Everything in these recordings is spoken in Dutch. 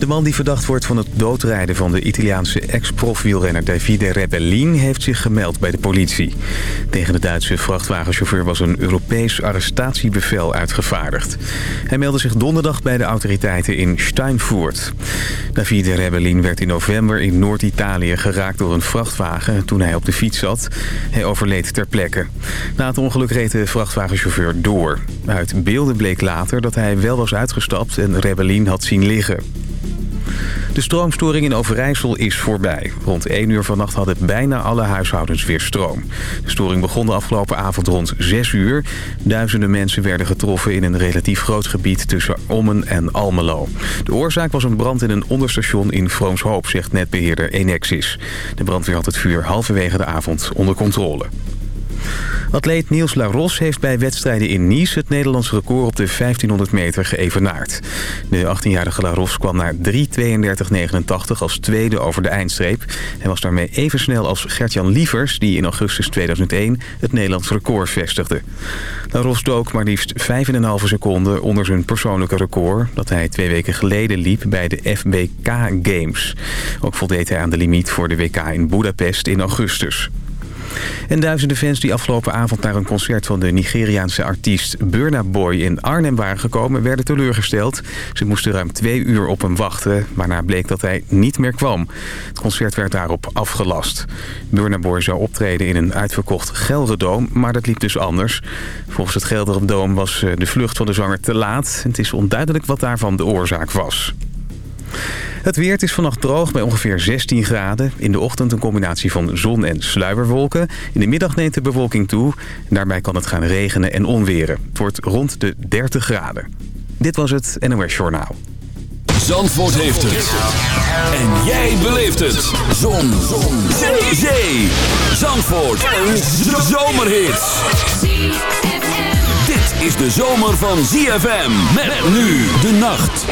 De man die verdacht wordt van het doodrijden van de Italiaanse ex-profwielrenner Davide Rebellin heeft zich gemeld bij de politie. Tegen de Duitse vrachtwagenchauffeur was een Europees arrestatiebevel uitgevaardigd. Hij meldde zich donderdag bij de autoriteiten in Steinfurt. Davide Rebellin werd in november in Noord-Italië geraakt door een vrachtwagen toen hij op de fiets zat. Hij overleed ter plekke. Na het ongeluk reed de vrachtwagenchauffeur door. Uit beelden bleek later dat hij wel was uitgestapt en Rebellin had zien liggen. De stroomstoring in Overijssel is voorbij. Rond 1 uur vannacht hadden bijna alle huishoudens weer stroom. De storing begon de afgelopen avond rond 6 uur. Duizenden mensen werden getroffen in een relatief groot gebied tussen Ommen en Almelo. De oorzaak was een brand in een onderstation in Vroomshoop, zegt netbeheerder Enexis. De brandweer had het vuur halverwege de avond onder controle. Atleet Niels Laros heeft bij wedstrijden in Nice het Nederlands record op de 1500 meter geëvenaard. De 18-jarige Laros kwam naar 3.32.89 als tweede over de eindstreep. Hij was daarmee even snel als Gertjan Lievers, die in augustus 2001 het Nederlands record vestigde. Laros dook maar liefst 5,5 seconden onder zijn persoonlijke record... dat hij twee weken geleden liep bij de FBK Games. Ook voldeed hij aan de limiet voor de WK in Budapest in augustus. En duizenden fans die afgelopen avond naar een concert van de Nigeriaanse artiest Burna Boy in Arnhem waren gekomen, werden teleurgesteld. Ze moesten ruim twee uur op hem wachten, waarna bleek dat hij niet meer kwam. Het concert werd daarop afgelast. Burna Boy zou optreden in een uitverkocht Gelderdoom, maar dat liep dus anders. Volgens het Gelderdoom was eh, de vlucht van de zanger te laat. Het is onduidelijk wat daarvan de oorzaak was. Het weer is vannacht droog bij ongeveer 16 graden. In de ochtend een combinatie van zon en sluierwolken. In de middag neemt de bewolking toe. daarbij kan het gaan regenen en onweren. Het wordt rond de 30 graden. Dit was het NOS Journaal. Zandvoort heeft het. En jij beleeft het. Zon. zon. Zee. Zee. Zandvoort. Een zomerhit. Dit is de zomer van ZFM. Met nu de nacht.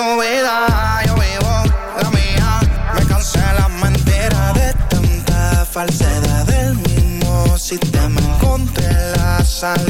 yo vivo la mía. Me cansé la mentira de tanta falsedad del mismo sistema. Encontré la salida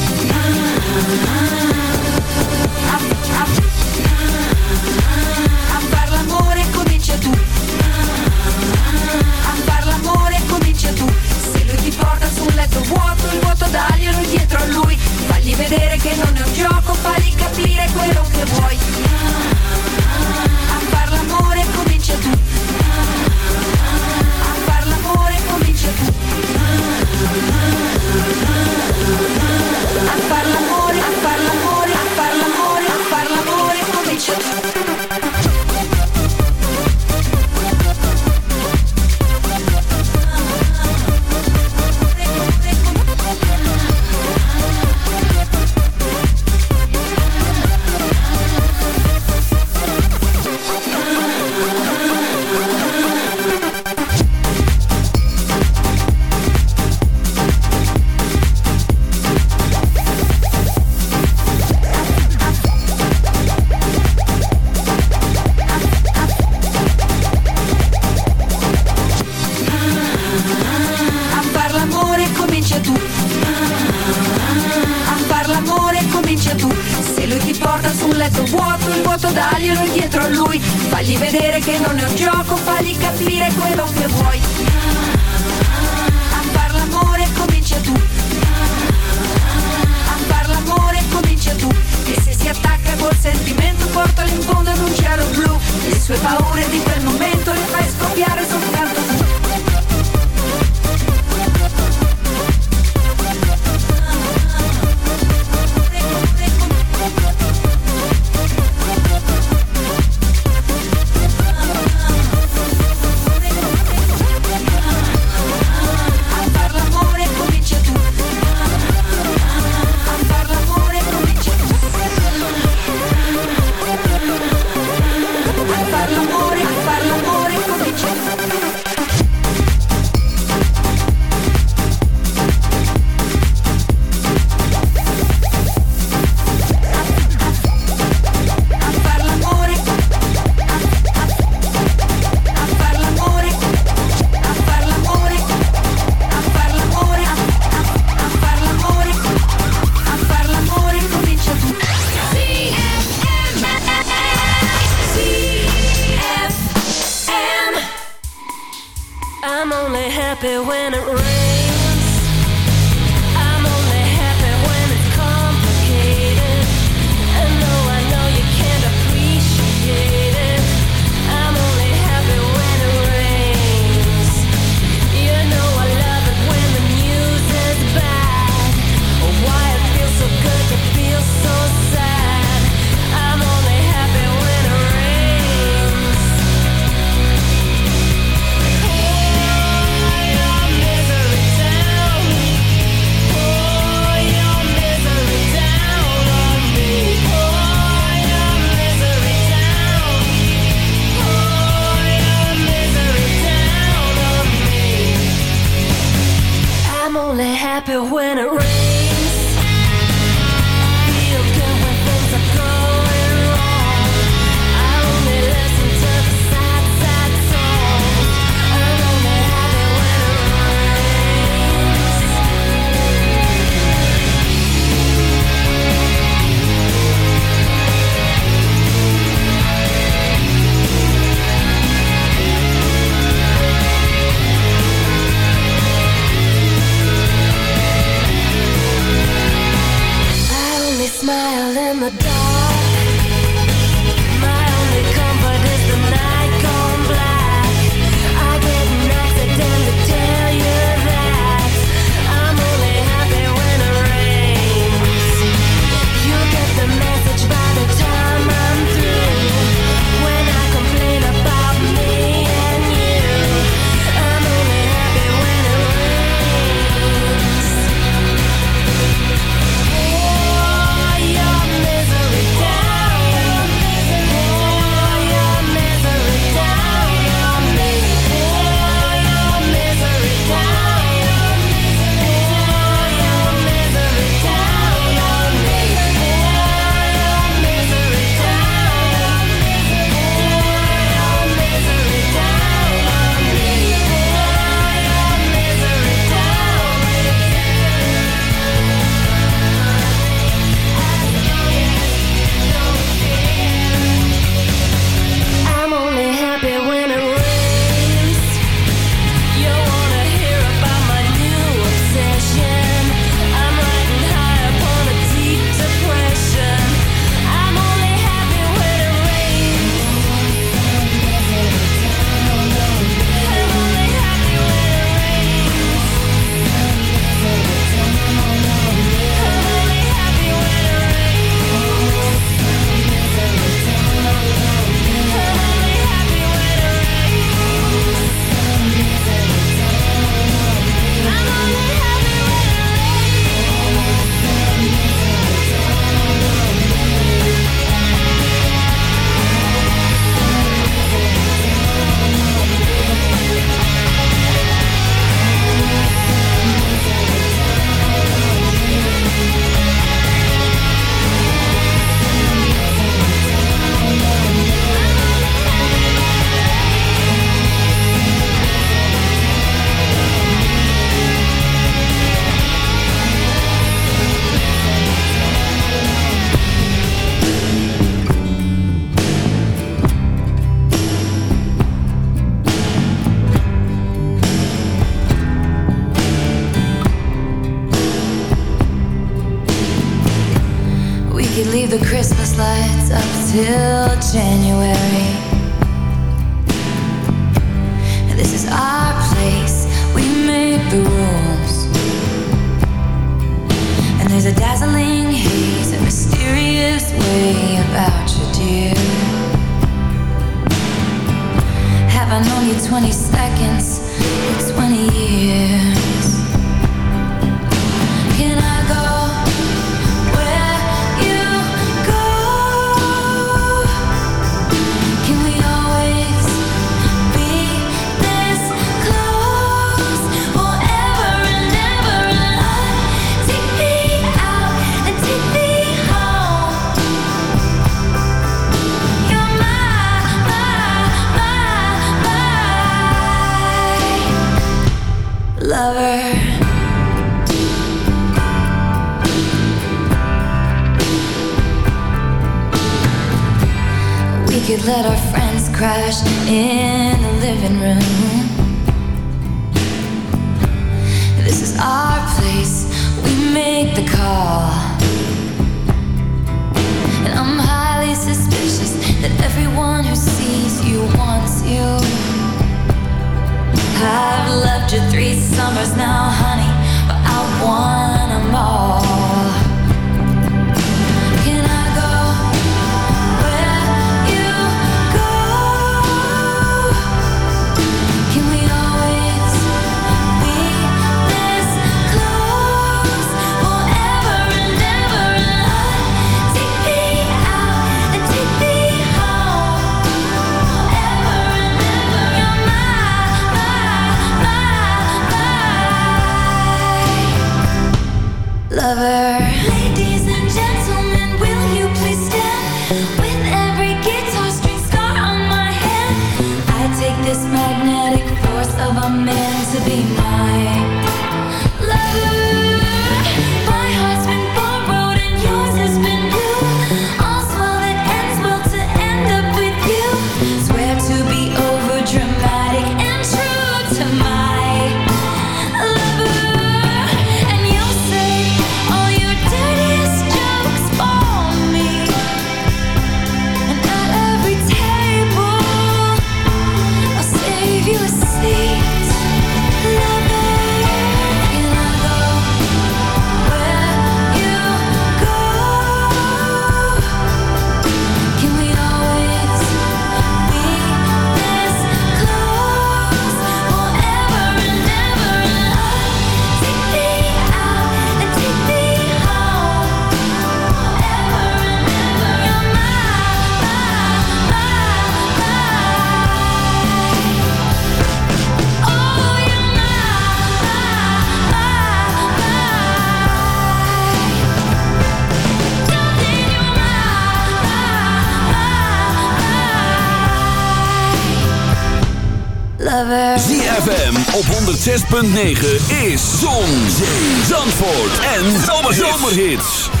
ZFM op 106.9 is Zon, Zee, Zandvoort en Zomerhits.